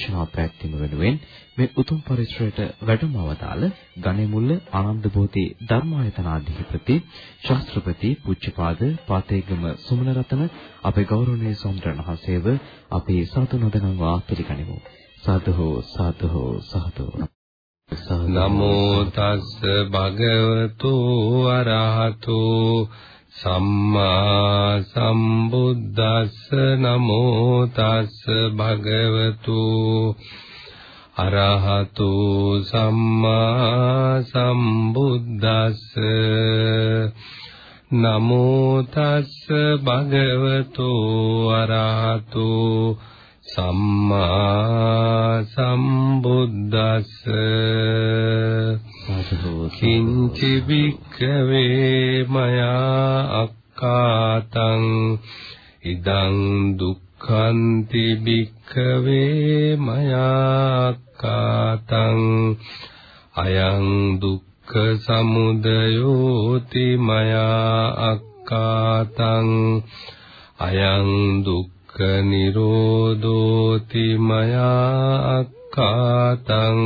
සත්‍ධර්ම දේශනාව පැවැත්වීම වෙනුවෙන් මේ උතුම් පරිසරයට වැඩම අවතාල ගණේමුල්ල ආනන්ද බෝධි ධර්මායතනාධිපති ශාස්ත්‍රපති පූජ්‍යපාද පාතේගම සුමනරතන අපේ ගෞරවනීය ස්වාමීන් වහන්සේව අපි සාදු නදනවා පිළිගනිමු. සාදු සාදු සාදු නමෝ තස්ස භගවතු අරහතෝ සම්මා සම්බුද්දස්ස නමෝ තස්ස භගවතු අරහතු සම්මා සම්බුද්දස්ස නමෝ තස්ස භගවතු අරහතු සම්මා සම්බුද්දස්ස. කිංචි වික්ඛවේ මයා අක්කාතං ඉදං දුක්ඛන්ති වික්ඛවේ මයා අක්කාතං අයං දුක්ඛ සමුදයෝති මයා අක්කාතං අයං දුක්ඛ නිරෝධෝති මයා අක්කාතං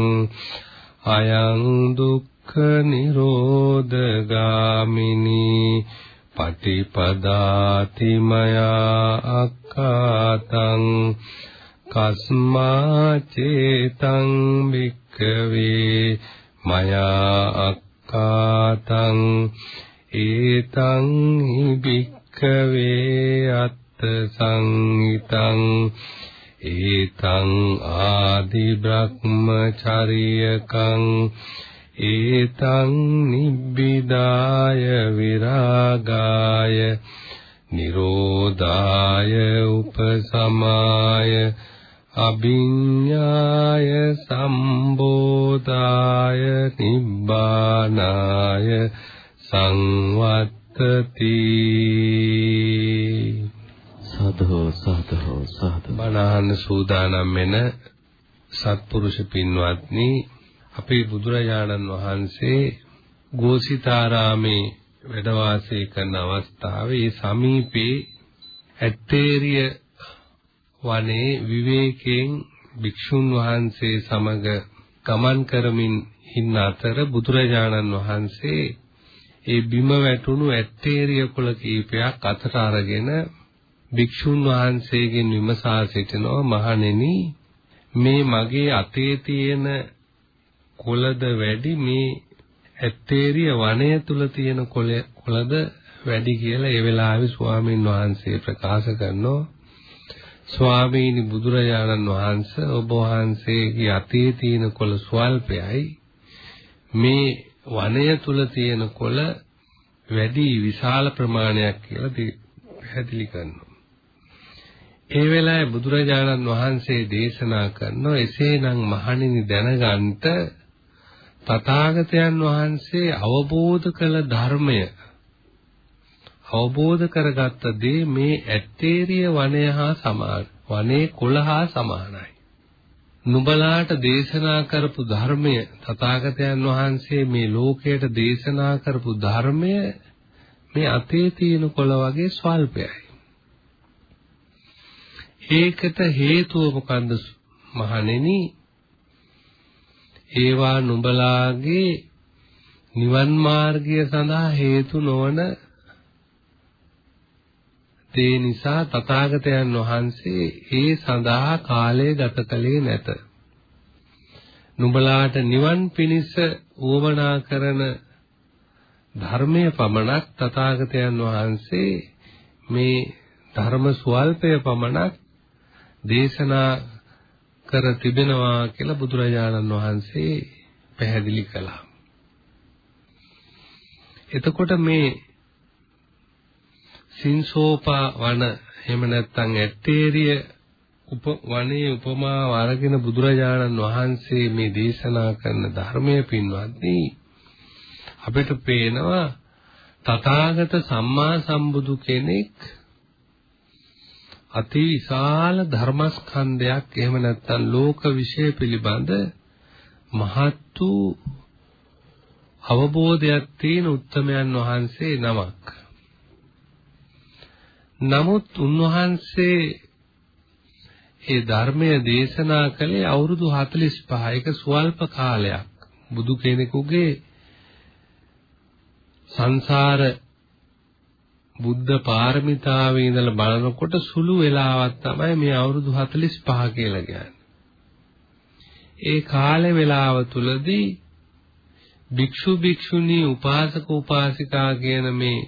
අයං දුක්ඛ නිරෝධගාමිනී පටිපදාති මයා අක්ඛාතං කස්මා චේතං වික්ඛවේ මයා අක්ඛාතං ඒතං හි වික්ඛවේ අත්ථ සංහිතං ඒතං ආදි බ්‍රහ්මචරියකං ඒතං නිබ්බිදාය විරාගාය නිරෝධාය උපසමාය අභිඤ්ඤාය සම්බෝධාය නිබ්බානාය සංවත්තති සාදු සාදු සාදු බණහන් සූදානම් වෙන සත්පුරුෂ පින්වත්නි අපේ බුදුරජාණන් වහන්සේ ගෝසිතාරාමේ වැඩ වාසය කරන අවස්ථාවේ සමීපේ ඇත්තේරිය වනයේ විවේකයෙන් භික්ෂුන් වහන්සේ සමග ගමන් කරමින් ඉන්න අතර බුදුරජාණන් වහන්සේ ඒ බිම වැටුණු ඇත්තේරිය කුල කීපයක් අතට අරගෙන භික්ෂුන් වහන්සේගෙන් විමසා සිටිනවා මහණෙනි මේ මගේ අතේ තියෙන කොළද වැඩි මේ ඇත්තේරිය වනය තුල තියෙන කොළද වැඩි කියලා ඒ වෙලාවේ ස්වාමීන් වහන්සේ ප්‍රකාශ කරනවා. ස්වාමීනි බුදුරජාණන් වහන්සේ ඔබ වහන්සේගේ අතේ තියෙන කොළ ස්වල්පයයි. මේ වනය තුල තියෙන කොළ වැඩි විශාල ප්‍රමාණයක් කියලා පැහැදිලි කරනවා. ඒ වෙලාවේ බුදුරජාණන් වහන්සේ දේශනා කරනවා එසේනම් මහණෙනි දැනගන්ට තථාගතයන් වහන්සේ අවබෝධ කළ ධර්මය අවබෝධ කරගත්ත දේ මේ ඇත්තේරිය වනය හා සමාන වනේ කුල හා සමානයි. නුඹලාට දේශනා කරපු ධර්මය තථාගතයන් වහන්සේ මේ ලෝකයට දේශනා කරපු ධර්මය මේ අතේ තියෙන කොළ වගේ ස්වල්පයයි. ඒකට හේතුව මොකන්ද මහණෙනි ඒවා නුඹලාගේ නිවන් මාර්ගය සඳහා හේතු නොවන ඒ නිසා තථාගතයන් වහන්සේ ඒ සඳහා කාලය ගත කළේ නැත. නුඹලාට නිවන් පිණිස උවමනා කරන ධර්මයේ පමණක් තථාගතයන් වහන්සේ මේ ධර්ම ස්වල්පය පමණක් දේශනා කර තිබෙනවා කියලා බුදුරජාණන් වහන්සේ පැහැදිලි කළා. එතකොට මේ සින්සෝපා වන එහෙම නැත්නම් ඇත්තේරිය උප වනයේ උපමාව අරගෙන බුදුරජාණන් වහන්සේ මේ දේශනා කරන ධර්මයේ පින්වත්නි අපිට පේනවා තථාගත සම්මා සම්බුදු කෙනෙක් අති විශාල ධර්මස්කන්ධයක් එහෙම නැත්නම් ලෝක විශ්ය පිළිබඳ මහත් වූ අවබෝධයක් තියෙන උත්තමයන් වහන්සේ නමක්. නමුත් උන්වහන්සේ ඒ ධර්මය දේශනා කළේ අවුරුදු 45 ඒක සුවල්ප කාලයක් බුදු කෙනෙකුගේ සංසාර බුද්ධ පාරමිතාවේ ඉඳලා බලනකොට සුළු වෙලාවක් තමයි මේ අවුරුදු 45 කියලා කියන්නේ. ඒ කාලේ වේලාව තුලදී භික්ෂු භික්ෂුණී උපාසක උපාසිකා කියන මේ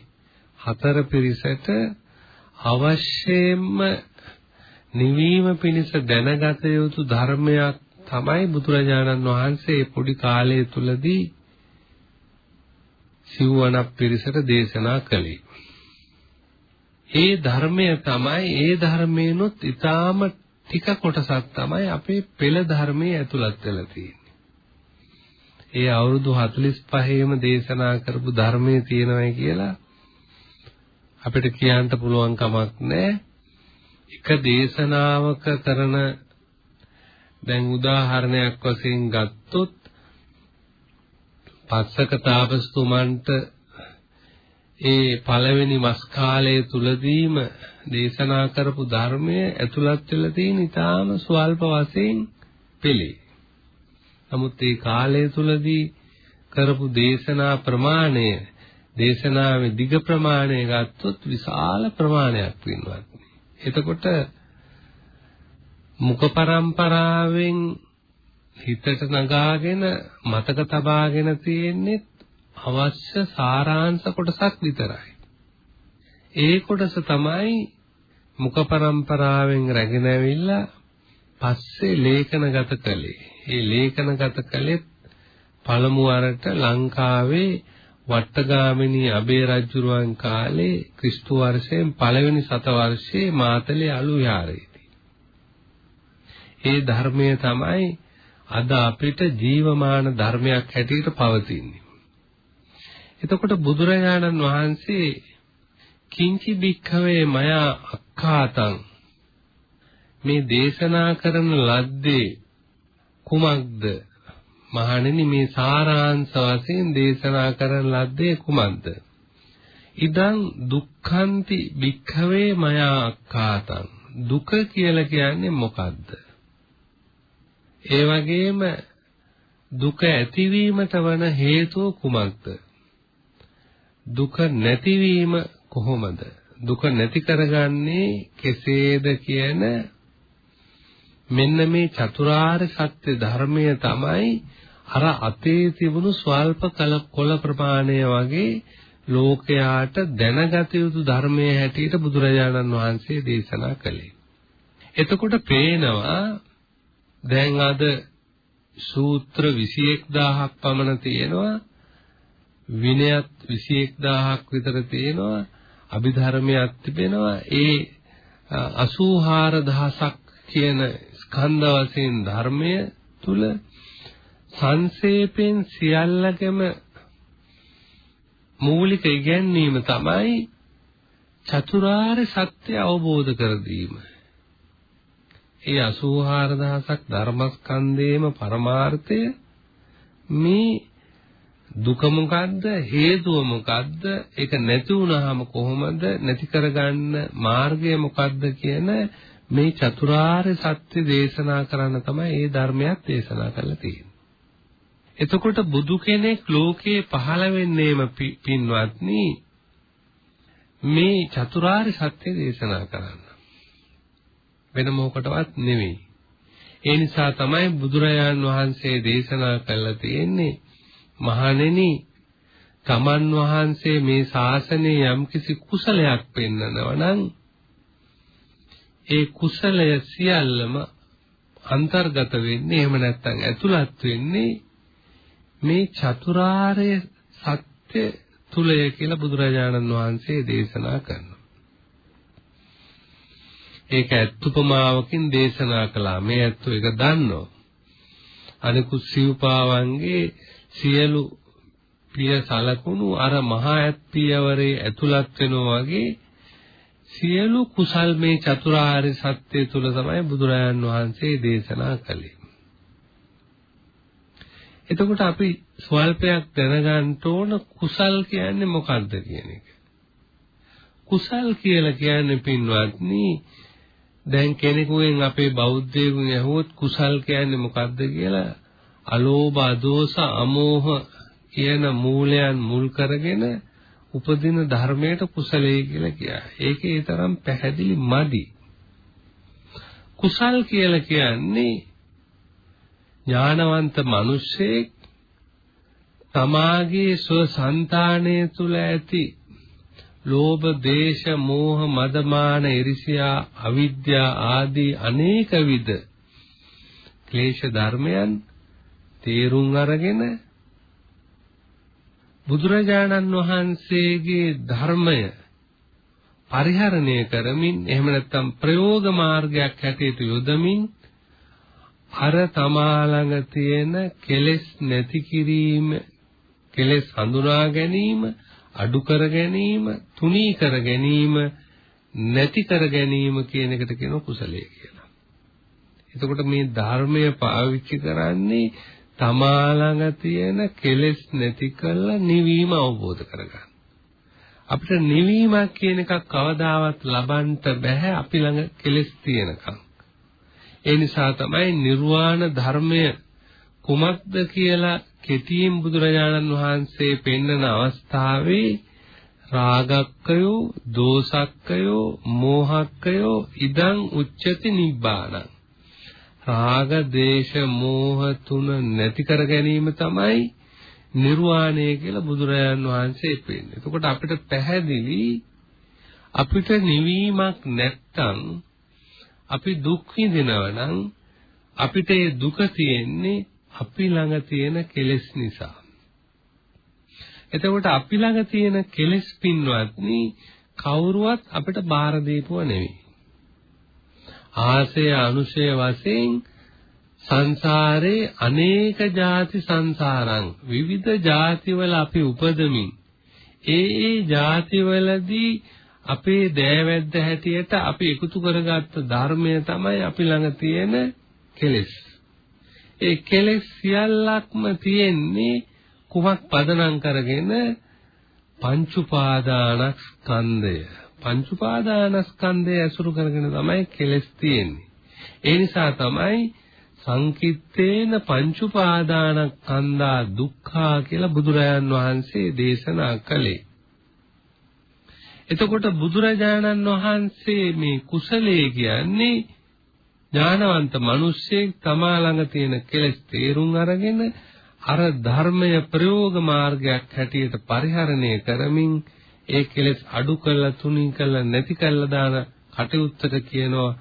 හතර පිරිසට අවශ්‍යයෙන්ම නිවීම පිණිස දැනගත යුතු ධර්මයක් තමයි බුදුරජාණන් වහන්සේ පොඩි කාලය තුලදී සිව්වණක් පිරිසට දේශනා කළේ. ඒ ධර්මය තමයි ඒ ධර්මේනොත් ඊටාම ටික කොටසක් තමයි අපේ පෙළ ධර්මයේ ඇතුළත් වෙලා තියෙන්නේ. ඒ අවුරුදු 45ෙම දේශනා කරපු ධර්මයේ තියෙනවයි කියලා අපිට කියන්න පුළුවන් කමක් නැහැ. එක දේශනාවක කරන දැන් උදාහරණයක් වශයෙන් ගත්තොත් පස්සක තාපස්තුමන්ට ඒ පළවෙනි මස් කාලය තුලදීම දේශනා කරපු ධර්මය ඇතුළත් වෙලා තියෙන ඊටාම ස්වල්ප වශයෙන් පෙළේ. නමුත් ඒ කාලය තුලදී කරපු දේශනා ප්‍රමාණය දේශනාවේ දිග ප්‍රමාණය ගත්තොත් විශාල ප්‍රමාණයක් වෙනවා. එතකොට මුඛ પરම්පරාවෙන් හිතට නගාගෙන මතක තබාගෙන තියෙන්නේ අවශ්‍ය සාරාංශ කොටසක් විතරයි. ඒ කොටස තමයි මුඛ પરම්පරාවෙන් රැගෙන ඇවිල්ලා පස්සේ ලේඛනගත කළේ. ඒ ලේඛනගත කළෙත් පළමු වරට ලංකාවේ වට්ටගාමිනී අබේ රජුරුවන් කාලේ ක්‍රිස්තු වර්ෂයෙන් පළවෙනි සත වර්ෂයේ මාතලේ අලු විහාරයේදී. ඒ ධර්මය තමයි අද අපිට ජීවමාන ධර්මයක් හැටියට පවතින්නේ. එතකොට බුදුරජාණන් වහන්සේ කිංචි භික්ඛවේ මයා අක්ඛාතං. මේ දේශනා කරන ලද්දේ කුමක්ද? මහණෙනි මේ සාරාංශ වශයෙන් දේශනා කරන ලද්දේ කුමක්ද? ඉදං දුක්ඛන්ති භික්ඛවේ මයා අක්ඛාතං. දුක කියලා කියන්නේ මොකද්ද? ඒ වගේම දුක ඇතිවීමට වන හේතුව කුමක්ද? දුක නැතිවීම කොහොමද දුක නැති කරගන්නේ කෙසේද කියන මෙන්න මේ චතුරාර්ය සත්‍ය ධර්මය තමයි අර අතේ තිබුණු ස්වල්ප කොළ ප්‍රමාණය වගේ ලෝකයාට දැනගත යුතු ධර්මයේ හැටියට බුදුරජාණන් වහන්සේ දේශනා කළේ. එතකොට පේනවා දැන් අද සූත්‍ර 21000ක් පමණ තියෙනවා විනයත් 21000ක් විතර තියෙනවා අභිධර්මයක් තිබෙනවා ඒ 84000ක් කියන ස්කන්ධ වශයෙන් ධර්මය තුල සංසේපෙන් සියල්ලකම මූලික ඉගැන්වීම තමයි චතුරාර්ය සත්‍ය අවබෝධ කර දීම. ඒ 84000ක් ධර්මස්කන්ධේම පරමාර්ථය මේ දුක මොකද්ද හේතුව මොකද්ද ඒක නැති වුනහම කොහොමද නැති කරගන්න මාර්ගය මොකද්ද කියන මේ චතුරාර්ය සත්‍ය දේශනා කරන්න තමයි මේ ධර්මයක් දේශනා කරලා තියෙන්නේ. එතකොට බුදු කෙනෙක් ලෝකේ පහළ වෙන්නේම පින්වත්නි මේ චතුරාර්ය සත්‍ය දේශනා කරන්න. වෙන මොකටවත් නෙවෙයි. ඒ නිසා තමයි බුදුරජාන් වහන්සේ දේශනා කළා තියෙන්නේ මහණෙනි තමන් වහන්සේ මේ ශාසනයේ යම්කිසි කුසලයක් පෙන්නනවා නම් ඒ කුසලය සියල්ලම අන්තර්ගත වෙන්නේ එහෙම නැත්නම් ඇතුළත් වෙන්නේ මේ චතුරාර්ය සත්‍ය තුලය කියලා බුදුරජාණන් වහන්සේ දේශනා කරනවා ඒක ඇත්තුපමාවකින් දේශනා කළා. මේ ඇත්තු එක දන්නවා. අනිකුත් සිව්පාවන්ගේ සියලු පිය සලකුණු අර මහා ඇත් පියවරේ ඇතුළත් වෙනවා වගේ සියලු කුසල් මේ චතුරාර්ය සත්‍ය තුල තමයි බුදුරජාන් වහන්සේ දේශනා කළේ. එතකොට අපි ස්වල්පයක් දැනගන්න ඕන කුසල් කියන්නේ මොකක්ද කියන එක. කුසල් කියලා කියන්නේ පින්වත්නි දැන් කෙනෙකුගෙන් අපේ බෞද්ධයෙකුන් ඇහුවොත් කුසල් කියන්නේ මොකක්ද කියලා අලෝභ අදෝස අමෝහ කියන මූලයන් මුල් කරගෙන උපදින ධර්මයට කුසලයේ කියලා කියයි. ඒකේ තරම් පැහැදිලි මදි. කුසල් කියලා කියන්නේ ඥානවන්ත මිනිසෙක් තමාගේ ස්වසංතානය තුල ඇති ලෝභ, දේශ, මෝහ, මදමාන, ඉරිසියා, අවිද්‍යා ආදී අනේක විද ක්ලේශ ධර්මයන් තේරුම් අරගෙන බුදුරජාණන් වහන්සේගේ ධර්මය පරිහරණය කරමින් එහෙම නැත්නම් ප්‍රයෝග මාර්ගයක් හැටියට යොදමින් අර තමා ළඟ තියෙන කෙලෙස් නැති කිරීම කෙලෙස් හඳුනා ගැනීම අඩු කර ගැනීම තුනී කර ගැනීම නැති කර ගැනීම කියන එකට කියනවා කුසලයේ කියලා. එතකොට මේ ධර්මය පාවිච්චි කරන්නේ තමා ළඟ තියෙන කෙලෙස් නැති කරලා නිවීම අවබෝධ කරගන්න. අපිට නිවීමක් කියන එකක් කවදාවත් ලබන්න බෑ අපි ළඟ කෙලෙස් තියෙනකම්. ඒ නිසා තමයි නිර්වාණ ධර්මය කුමක්ද කියලා කෙටියෙන් බුදුරජාණන් වහන්සේ පෙන්වන අවස්ථාවේ රාගක්කයෝ, දෝසක්කයෝ, මෝහක්කයෝ ඉදං උච්චති නිබ්බාණං රාග, දේශ, මෝහ තුන නැති කර ගැනීම තමයි නිර්වාණය කියලා බුදුරජාන් වහන්සේ පෙන්නන්නේ. එතකොට අපිට පැහැදිලි අපිට නිවීමක් නැත්තම් අපි දුක් විඳිනවා නම් අපිට ඒ දුක තියෙන්නේ අපි ළඟ තියෙන කෙලෙස් නිසා. එතකොට අපි ළඟ තියෙන කෙලෙස් පින්වත්නි කවුරුවත් අපිට බාර දීපුව නෙවෙයි. ආසය අනුසය වශයෙන් සංසාරේ අනේක ಜಾති සංසාරං විවිධ ಜಾතිවල අපි උපදමින් ඒ ඒ ಜಾතිවලදී අපේ දෑවැද්ද හැටියට අපි එකතු කරගත්ත ධර්මය තමයි අපි ළඟ තියෙන කෙලෙස්. ඒ කෙලෙස් සියල්ලක්ම තියෙන්නේ කුමක් පදනම් කරගෙන පංච උපාදානස්කන්ධය පංච උපාදානස්කන්ධය ඇසුරු කරගෙන තමයි කෙලස් තියෙන්නේ. ඒ නිසා තමයි සංකිට්ඨේන පංච උපාදානස්කන්ධා දුක්ඛා කියලා බුදුරජාන් වහන්සේ දේශනා කළේ. එතකොට බුදුරජාණන් වහන්සේ මේ කුසලයේ කියන්නේ ඥානවන්ත මිනිස්සෙක් තමා ළඟ තියෙන කෙලෙස් තේරුම් අරගෙන අර ධර්මය ප්‍රයෝග මාර්ගයක් හැටියට පරිහරණය කරමින් ඒ කෙලෙස් අඩු කළා තුනී කළා නැති කළා දාන කටයුත්තට කියනවා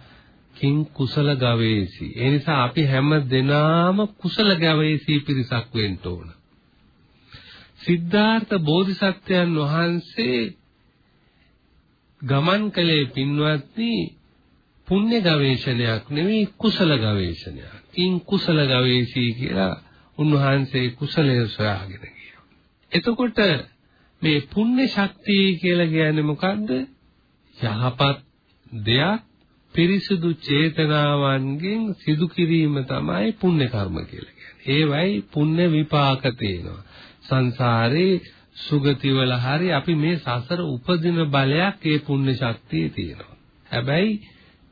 කිං කුසල ගවේසි. ඒ නිසා අපි හැම දෙනාම කුසල ගවේසි පිරිසක් වෙන්න ඕන. සිද්ධාර්ථ බෝධිසත්වයන් වහන්සේ ගමන් කළේ පින්වත්නි පුණ්‍ය ගවේෂණයක් නෙවෙයි කුසල ගවේෂණයක්. කිං කුසල ගවේසි කියලා උන්වහන්සේ කුසලයේ සොයාගෙන ගියා. එතකොට මේ පුණ්‍ය ශක්තිය කියලා කියන්නේ මොකද්ද? යහපත් දෙයක් පිරිසුදු චේතනාවන්ගෙන් සිදු කිරීම තමයි පුණ්‍ය කර්ම කියලා කියන්නේ. ඒවයි පුණ්‍ය විපාක තියෙනවා. සංසාරේ සුගතිවල හරි අපි මේ සසර උපදින බලයක් ඒ පුණ්‍ය ශක්තිය තියෙනවා. හැබැයි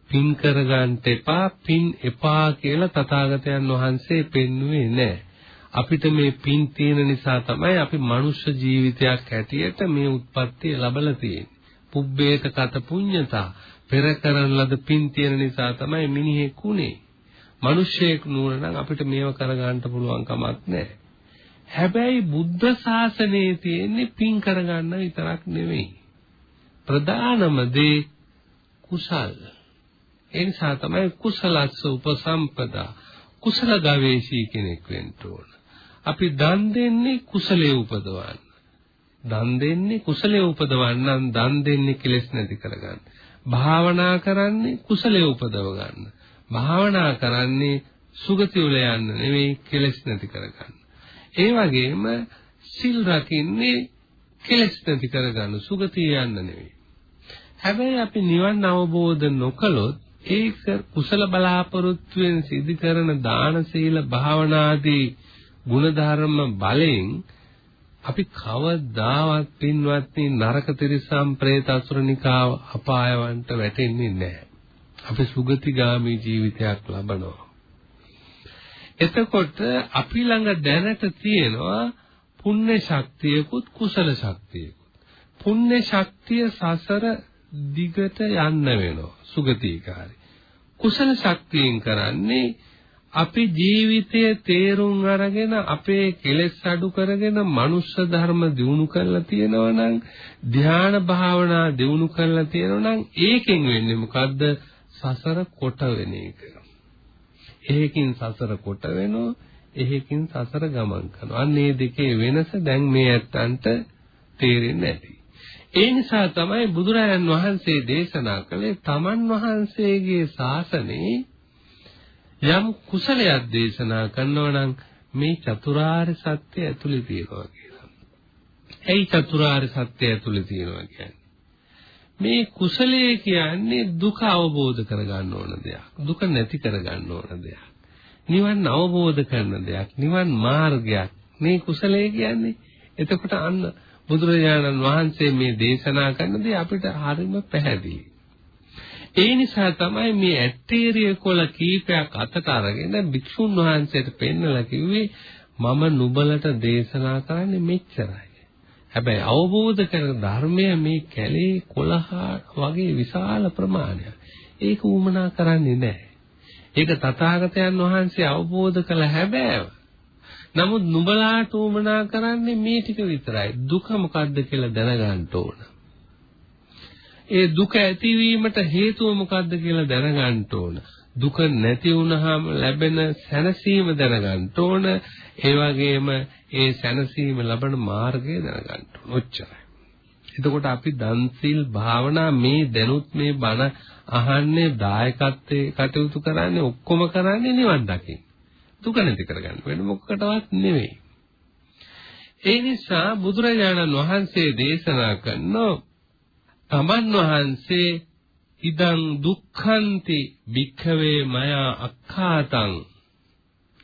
පින් කරගන්න එපා පින් එපා කියලා තථාගතයන් වහන්සේ පෙන්වුවේ නැහැ. අපිට මේ පින් තියෙන නිසා තමයි අපි මනුෂ්‍ය ජීවිතයක් හැටියට මේ උත්පත්තිය ලැබලා තියෙන්නේ. පුබ්බේත කත පුඤ්ඤතා පෙර කරන ලද පින් තියෙන නිසා තමයි මිනිහෙක් උනේ. මිනිස්සෙක් නුවණ නම් අපිට මේව කරගන්න පුළුවන් කමක් නැහැ. හැබැයි බුද්ධ ශාසනයේ තියෙන්නේ පින් කරගන්න විතරක් නෙවෙයි. ප්‍රධානම දේ කුසල්. ඒ නිසා තමයි කුසලස්ස උපසම්පදා කුසල ගවේෂී කෙනෙක් වෙන්න ඕන. අපි දන් දෙන්නේ කුසලයේ උපදවන්න. දන් දෙන්නේ කුසලයේ උපදවන්න දන් දෙන්නේ කෙලෙස් නැති කරගන්න. භාවනා කරන්නේ කුසලයේ උපදව ගන්න. භාවනා කරන්නේ සුගති වල යන්න නෙවෙයි කෙලෙස් නැති කරගන්න. ඒ වගේම සිල් රකින්නේ කෙලෙස් නැති කරගන්න සුගතිය යන්න නෙවෙයි. හැබැයි අපි නිවන් අවබෝධ නොකළොත් ඒක කුසල බලාපොරොත්තුවෙන් සිදු කරන දාන සීල භාවනාදී ಗುಣධර්ම බලයෙන් අපි කවදාවත් පින්වත්නි නරක තිරිසම් പ്രേත අසුරනිකාව අපායවන්ට වැටෙන්නේ නැහැ. අපි සුගතිගාමි ජීවිතයක් ලබනවා. එතකොට අපි ළඟ දැනට තියෙනවා පුණ්‍ය ශක්තියකුත් කුසල ශක්තියකුත්. පුණ්‍ය ශක්තිය සසර දිගට යන්න වෙනවා සුගතිකාරී. කුසල ශක්තියෙන් කරන්නේ අපි ජීවිතයේ තේරුම් අරගෙන අපේ කෙලෙස් අඩු කරගෙන මනුෂ්‍ය ධර්ම දිනු කරලා තියෙනවා නම් ධ්‍යාන භාවනා දිනු කරලා තියෙනවා නම් ඒකෙන් වෙන්නේ මොකද්ද සසර කොට වෙන එක. එහෙකින් සසර කොට වෙනවා එහෙකින් සසර ගමන් කරනවා. අන්න මේ දෙකේ වෙනස දැන් මේ ඇත්තන්ට තේරෙන්නේ නැති. ඒ නිසා තමයි බුදුරජාණන් වහන්සේ දේශනා කළේ තමන් වහන්සේගේ ශාසනයේ යම් කුසලයක් දේශනා කරනවා නම් මේ චතුරාර්ය සත්‍ය ඇතුලේ තියෙනවා කියලා. ඇයි චතුරාර්ය සත්‍ය ඇතුලේ තියෙනවා කියන්නේ? මේ කුසලයේ කියන්නේ දුක අවබෝධ කරගන්න ඕන දෙයක්. දුක නැති කරගන්න ඕන දෙයක්. නිවන් අවබෝධ කරන දෙයක්. නිවන් මාර්ගයක්. මේ කුසලයේ කියන්නේ. එතකොට අන්න බුදුරජාණන් වහන්සේ මේ දේශනා කරන දේ අපිට හරිම පැහැදිලි. ඒ නිසා තමයි මේ ඇටේරිය කොළ කීපයක් අතට අරගෙන භික්ෂුන් වහන්සේට පෙන්නලා කිව්වේ මම නුඹලට දේශනා කරන්නේ මෙච්චරයි. හැබැයි අවබෝධ කරන ධර්මය මේ කැලේ කොළහ වගේ විශාල ප්‍රමාණයක්. ඒක උමනා කරන්නේ නැහැ. ඒක තථාගතයන් වහන්සේ අවබෝධ කළ හැබෑව. නමුත් නුඹලාට උමනා කරන්නේ මේ ටික විතරයි. දුක මොකද්ද කියලා දැනගන්න ඕන. ඒ දුක ඇතිවීමට හේතුව මොකද්ද කියලා දැනගන්න ඕන. දුක නැති වුනහම ලැබෙන සැනසීම දැනගන්න ඕන. ඒ වගේම ඒ සැනසීම ලබන මාර්ගය දැනගන්න ඕන. ඔච්චරයි. එතකොට අපි දන් සිල් භාවනා මේ දැනුත් මේ බණ අහන්නේ දායකත්වයේ කටයුතු කරන්නේ ඔක්කොම කරන්නේ නිවන් දකින්න. දුක නැති කරගන්න වෙන මොකකටවත් නෙවෙයි. ඒ නිසා බුදුරජාණන් වහන්සේ දේශනා කරනවා තමන් වහන්සේ ඉදං දුක්ඛන්ති භික්ඛවේ මයා අක්ඛාතං.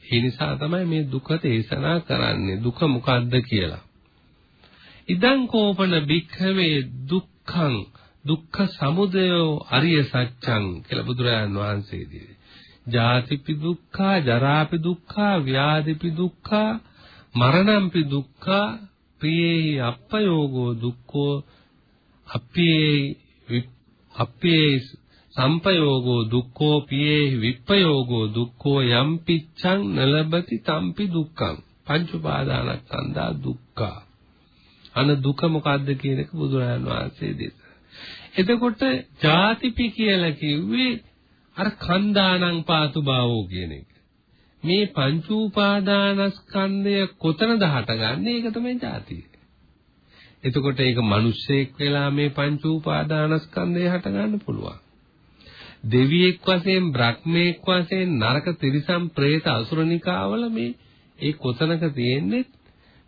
ඒ නිසා තමයි මේ දුක දේශනා කරන්නේ. දුක මොකද්ද කියලා. ඉදං කෝපන භික්ඛවේ දුක්ඛං දුක්ඛ සමුදයෝ අරිය සත්‍යං කියලා බුදුරජාන් වහන්සේ දිවේ. ජාතිපි දුක්ඛා ජරාපි දුක්ඛා ව්‍යාධිපි දුක්ඛා මරණම්පි දුක්ඛා ප්‍රියේහි අප්පයෝගෝ දුක්ඛෝ අප්පේ අප්පේ සම්පයෝගෝ දුක්ඛෝ පියේ විප්පයෝගෝ දුක්ඛෝ යම් පිච්ඡං නලබති තම්පි දුක්ඛං පංච උපාදානස්කන්ධා දුක්ඛ අන දුක මොකද්ද කියන එක බුදුරජාණන් වහන්සේ දේශනා. එතකොට ජාතිපි කියලා කිව්වේ අර කන්දානං පාතු භාවෝ කියන එක. මේ පංච උපාදානස්කන්ධය කොතනද හටගන්නේ? ඒක තමයි ජාතිය. එතකොට ඒක මිනිස්සෙක් වෙලා මේ පංච උපාදානස්කන්ධය හට ගන්න පුළුවන්. දෙවියෙක් වශයෙන්, බ්‍රහ්මයෙක් වශයෙන්, නරක තිරිසන්, പ്രേත අසුරනිකාවල මේ ඒ කොතනක තියෙන්නේ?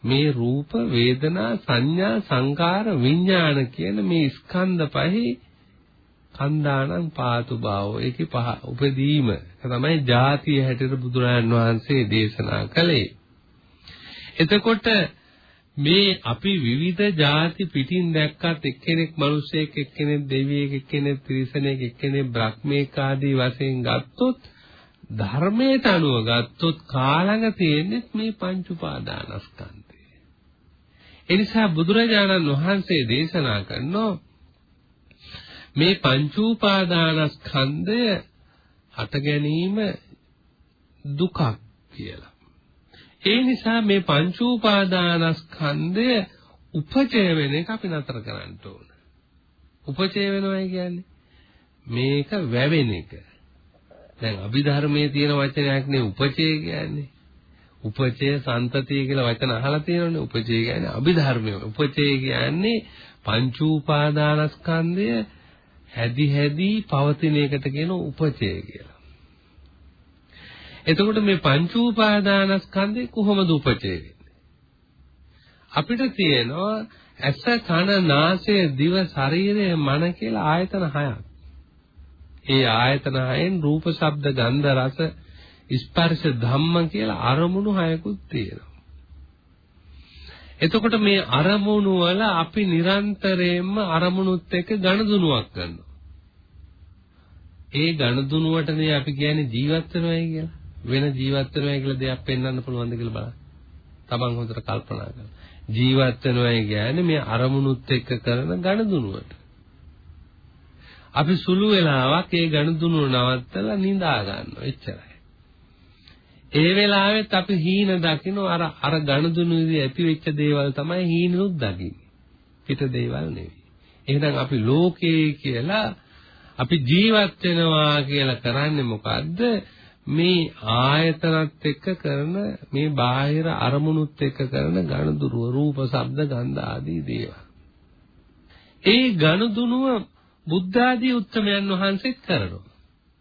මේ රූප, වේදනා, සංඥා, සංකාර, විඥාන කියන මේ ස්කන්ධ පහේ කන්දානම් පාතු භාවෝ ඒකේ පහ උපදීම තමයි ಜಾතිය හැටියට බුදුරජාන් වහන්සේ දේශනා කළේ. එතකොට මේ අපි විවිධ ಜಾති පිටින් දැක්කත් එක්කෙනෙක් මිනිසෙක් එක්කෙනෙක් දෙවියෙක් එක්කෙනෙක් ත්‍රිසනෙක් එක්කෙනෙක් බ්‍රහ්මේක ආදී වශයෙන් ගත්තොත් ධර්මයට අනුව ගත්තොත් කාලඟ තියෙන්නේ මේ පංච උපාදානස්කන්ධය. ඒ නිසා බුදුරජාණන් වහන්සේ දේශනා කරනවා මේ පංච උපාදානස්කන්ධය හට ගැනීම දුකක් කියලා. ඒ නිසා මේ පංච උපාදානස්කන්ධය උපචය වෙන එක අපි නතර කරන්න ඕන. උපචය වෙනවා කියන්නේ මේක වැවෙන එක. දැන් අභිධර්මයේ තියෙන වචනයක් නේ උපචය කියන්නේ. උපචය සන්තතිය කියලා වචන අහලා තියෙනවනේ. උපචය කියන්නේ අභිධර්මය. උපචය කියන්නේ පංච උපාදානස්කන්ධය හැදි හැදි පවතින එකට කියන උපචය කියලා. එතකොට මේ පංච උපාදානස්කන්ධේ කොහොමද උපචේ අපිට තියෙනවා ඇස කන නාසය දිව ශරීරය මන කියලා ආයතන හයක්. ඒ ආයතන හයෙන් රූප ශබ්ද ගන්ධ රස ස්පර්ශ ධම්ම කියලා අරමුණු හයකුත් තියෙනවා. එතකොට මේ අරමුණු වල අපි නිරන්තරයෙන්ම අරමුණුත් එක්ක ගනුදෙනුවක් කරනවා. ඒ ගනුදෙනුවටනේ අපි කියන්නේ ජීවත් වෙනවයි කියලා. වෙන ජීවත් වෙනවයි කියලා දෙයක් පෙන්වන්න පුළුවන්ද කියලා බලන්න. Taman හොඳට කල්පනා කරලා. ජීවත් වෙනවයි කියන්නේ මේ අරමුණුත් එක්ක කරන ගනුදෙනුවට. අපි සුළු වෙලාවක් ඒ ගනුදෙනුව නවත්තලා නිදා ගන්නවා එච්චරයි. ඒ වෙලාවෙත් අපි හීන දකින්න අර අර ගනුදෙනුවේදී ඇති වෙච්ච දේවල් තමයි හීනුත් දකින්නේ. පිට දේවල් නෙවෙයි. එහෙනම් අපි ලෝකේ කියලා අපි ජීවත් වෙනවා කියලා කරන්නේ මොකද්ද? මේ ආයතනත් එක්ක කරන මේ බාහිර අරමුණුත් එක්ක කරන ගනුදුරුව රූප, ශබ්ද, ගන්ධ ආදී දේවල්. ඒ ගනුදුනුව බුද්ධ ආදී උත්තමයන් වහන්සේත් කරනවා.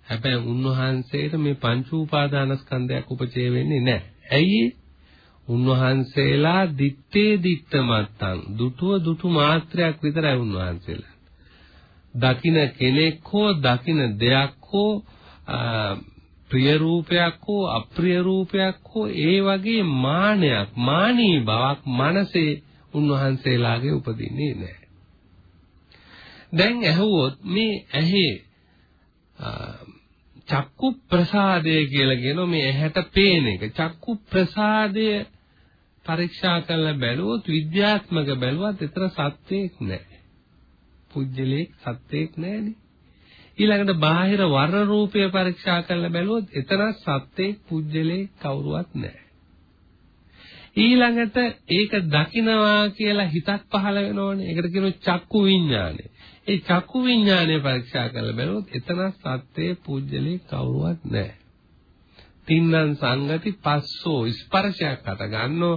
හැබැයි උන්වහන්සේට මේ පංච උපාදානස්කන්ධයක් උපචේ වෙන්නේ නැහැ. ඇයි උන්වහන්සේලා දිත්තේ දිත්ත මත්තං දුටුව දුටු මාත්‍රයක් විතරයි උන්වහන්සේලා. දකින කෙනෙක් හෝ දකින දෙයක් හෝ ප්‍රිය රූපයක් හෝ අප්‍රිය රූපයක් හෝ ඒ වගේ මානයක් මානී බවක් මනසේ උන්වහන්සේලාගේ උපදින්නේ නැහැ. දැන් ඇහුවොත් මේ ඇහි චක්කු ප්‍රසාදය කියලා කියන මේ ඇහැට පේන එක. චක්කු ප්‍රසාදය පරීක්ෂා කරලා බැලුවොත් විද්‍යාත්මක බැලුවත් එතන සත්‍යයක් නැහැ. පුජ්‍යලේ සත්‍යයක් නැහැනේ. ඊළඟට බාහිර වර්ණ රූපය පරීක්ෂා කරලා බැලුවොත් එතන සත්‍යයක් පුජ්‍යලේ කවුරුවත් නැහැ. ඊළඟට ඒක දකිනවා කියලා හිතක් පහළ වෙනෝනේ. ඒකට කියනවා චක්කු විඥානය. ඒ චක්කු විඥානය පරීක්ෂා කරලා බැලුවොත් එතන සත්‍යයේ පුජ්‍යලේ කවුරුවත් නැහැ. තින්නම් සංගති පස්සෝ ස්පර්ශයක් හට ගන්නෝ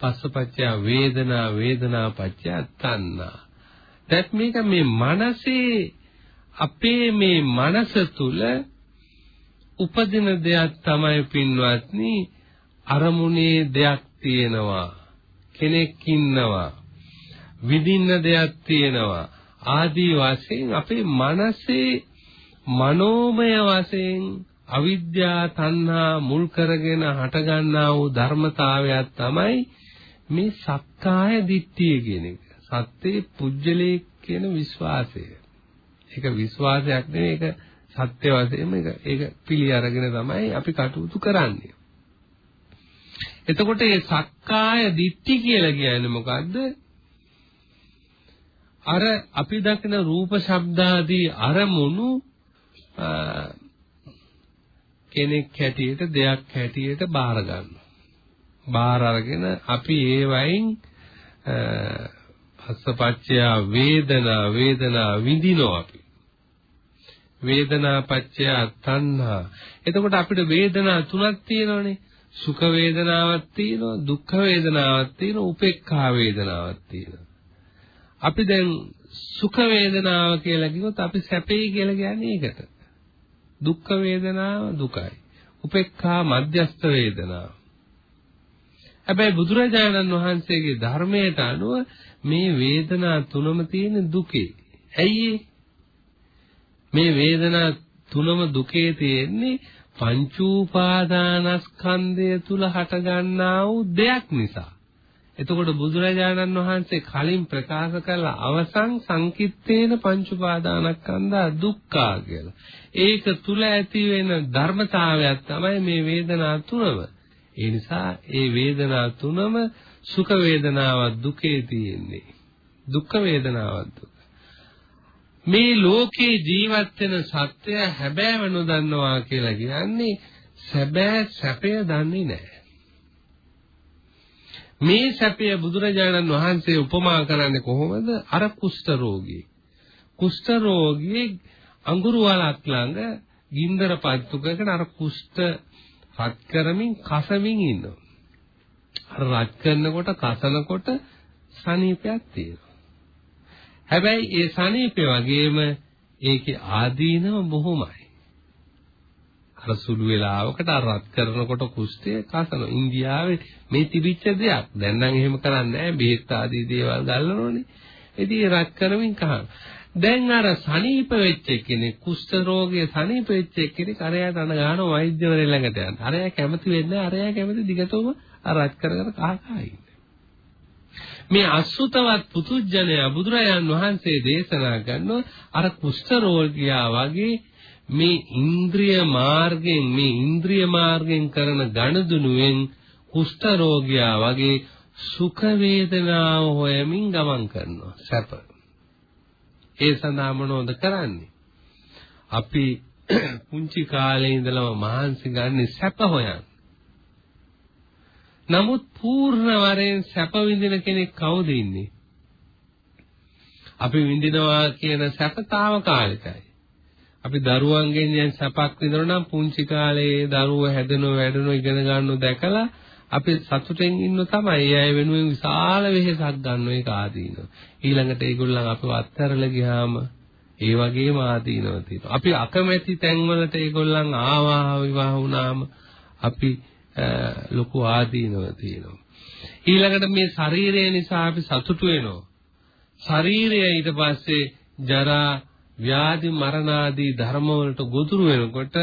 පස්සපච්චය වේදනා වේදනා පච්චය තණ්හා. දැත් මේක මේ මනසේ අපේ මේ මනස තුල උපදින දෙයක් තමයි පින්වත්නි අරමුණේ දෙයක් තියෙනවා කෙනෙක් ඉන්නවා විඳින්න දෙයක් තියෙනවා ආදී වශයෙන් අපේ මනසේ මනෝමය වශයෙන් අවිද්‍යා තණ්හා මුල් කරගෙන හටගන්නා වූ ධර්මතාවයක් තමයි මේ සක්කාය දිට්ඨිය කියන එක. සත්‍යේ පුජ්‍යලේ කියන විශ්වාසය. ඒක විශ්වාසයක් නෙවෙයි ඒක සත්‍ය වශයෙන්ම ඒක ඒක පිළි අරගෙන තමයි අපි කටයුතු කරන්නේ. එතකොට මේ සක්කාය දිට්ඨි කියලා කියන්නේ මොකද්ද? අර අපි දකින රූප ශබ්දාදී අරමුණු කෙනෙක් හැටියට දෙයක් හැටියට බාර ගන්නවා. බාර අරගෙන අපි ඒ වයින් පස්සපච්චය වේදනා වේදනා විඳිනවා අපි. වේදනා පච්චය තණ්හා. එතකොට අපිට වේදනා තුනක් තියෙනවනේ. සුඛ වේදනාවක් තියෙනවා, දුක්ඛ වේදනාවක් තියෙනවා, උපේක්ඛා වේදනාවක් තියෙනවා. අපි දැන් සුඛ වේදනාව කියලා කිව්වොත් අපි සැපේ කියලා කියන්නේ ඒකට. දුක්ඛ වේදනාව දුකයි. උපේක්ඛා මධ්‍යස්ථ වේදනාව. හැබැයි බුදුරජාණන් වහන්සේගේ ධර්මයට අනුව මේ වේදනා තුනම තියෙන දුකේ. ඇයි මේ වේදනා තුනම දුකේ තියෙන්නේ පංච උපාදානස්කන්ධය තුල හටගන්නා වූ දෙයක් නිසා. එතකොට බුදුරජාණන් වහන්සේ කලින් ප්‍රකාශ කළ අවසන් සංකිට්ඨේන පංච උපාදානස්කන්ධා දුක්ඛා කියලා. ඒක තුල ඇති වෙන ධර්මතාවයක් තමයි මේ වේදනා තුනම. ඒ නිසා ඒ වේදනා තුනම සුඛ වේදනාවක් දුකේ තියෙන්නේ. දුක්ඛ වේදනාවක් දුක. මේ ලෝකේ ජීවත් වෙන සත්‍ය හැබෑව නොදන්නවා කියලා කියන්නේ සැබෑ සැපය දන්නේ නැහැ. මේ සැපය බුදුරජාණන් වහන්සේ උපමා කරන්නේ කොහොමද? අර කුෂ්ඨ රෝගී. කුෂ්ඨ රෝගී අඟුරු වලක් ළඟ ගින්දර පත්තු කරගෙන අර කුෂ්ඨ රත් කරමින් කසමින් ඉන්නවා. අර රත් කරනකොට කසනකොට සනීපයක් තියෙනවා. හැබැයි ඒ සනීපේ වගේම ඒකේ ආදීනව බොහොමයි. අර සුළු වෙලාවකට අර රත් කරනකොට කුෂ්ඨය කසන ඉන්දියාවේ මේ තිබිච්ච දෙයක්. දැන් නම් එහෙම කරන්නේ නැහැ. බෙහෙත් ආදී දේවල් ගන්නෝනේ. ඉතින් රත් කරමින් කහන. දැන් අර සනීප වෙච්ච කෙනෙක් කුෂ්ඨ රෝගයේ සනීප වෙච්ච කෙනෙක් අරයාට අන ගන්න වෛද්‍යවරයෙක් ළඟට යනවා. අරයා කැමති වෙන්නේ අරයා කැමති දිගටම අර රත් කර කර කහ කහ ඉන්නේ. මේ අසුතවත් පුතුජනයා බුදුරජාන් වහන්සේ දේශනා කරනවා අර කුෂ්ඨ රෝගියා වගේ මේ ඉන්ද්‍රිය මාර්ගයෙන් මේ ඉන්ද්‍රිය මාර්ගයෙන් කරන ගණදුනුවෙන් කුෂ්ඨ රෝගියා වගේ සුඛ වේදනාව හොයමින් ගමන් කරනවා සැප. ඒ සඳහා මොනවද කරන්නේ? අපි පුංචි කාලේ ඉඳලම මහන්සි ගන්න සැප හොයන්න. නමුත් පූර්ණ වරෙන් සැප විඳින කෙනෙක් කවුද ඉන්නේ? අපි විඳිනවා කියන සැපතාවකාලිකයි. අපි දරුවන්ගෙන් යම් සැපක් විඳිනවා නම් පුංචි කාලේ දරුවෝ හැදෙනව වැඩෙනව ඉගෙන ගන්නව දැකලා අපි සතුටෙන් ඉන්න තමයි. ඒ අය වෙනුවෙන් විශාල වෙහෙසක් ගන්න එක ආදීනව. ඊළඟට ඒගොල්ලන් අපව අත්හැරලා ගියාම ඒ වගේම ආදීනව තියෙනවා. අපි අකමැති තැන්වලට ඒගොල්ලන් ආවා විවාහ වුණාම අපි ලොකු ආදීනව තියෙනවා. ඊළඟට මේ ශරීරය නිසා අපි සතුටු වෙනවා. ශරීරය ඊට පස්සේ ජරා ව්‍යාධි මරණ ආදී ධර්ම වලට ගොදුරු වෙනකොට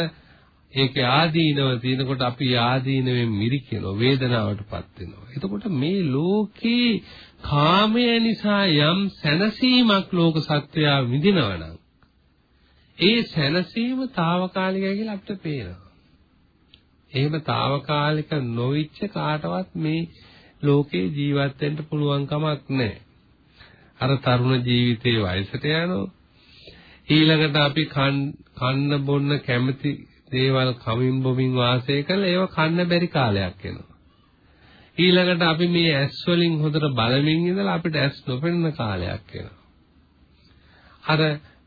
ඒකේ ආදීනව තියෙනකොට අපි ආදීනවෙන් මිරිකෙනවා වේදනාවටපත් වෙනවා. එතකොට මේ ලෝකේ කාමය නිසා යම් සැනසීමක් ලෝක සත්වයා විඳිනවනම් ඒ සැනසීම తాවකාලිකයි කියලා අපිට පේනවා. එහෙම తాවකාලික නොවිච්ච කාටවත් මේ ලෝකේ ජීවත් වෙන්න පුළුවන් කමක් නැහැ. අර තරුණ ජීවිතයේ වයසට යනවා. ඊළඟට අපි කන්න බොන්න කැමති දේවල් කමින් බොමින් වාසය කරලා ඒව කන්න බැරි කාලයක් එනවා. ඊළඟට අපි මේ ඇස් වලින් හොඳට බලමින් ඉඳලා අපිට ඇස් නොපෙනෙන කාලයක් එනවා. අර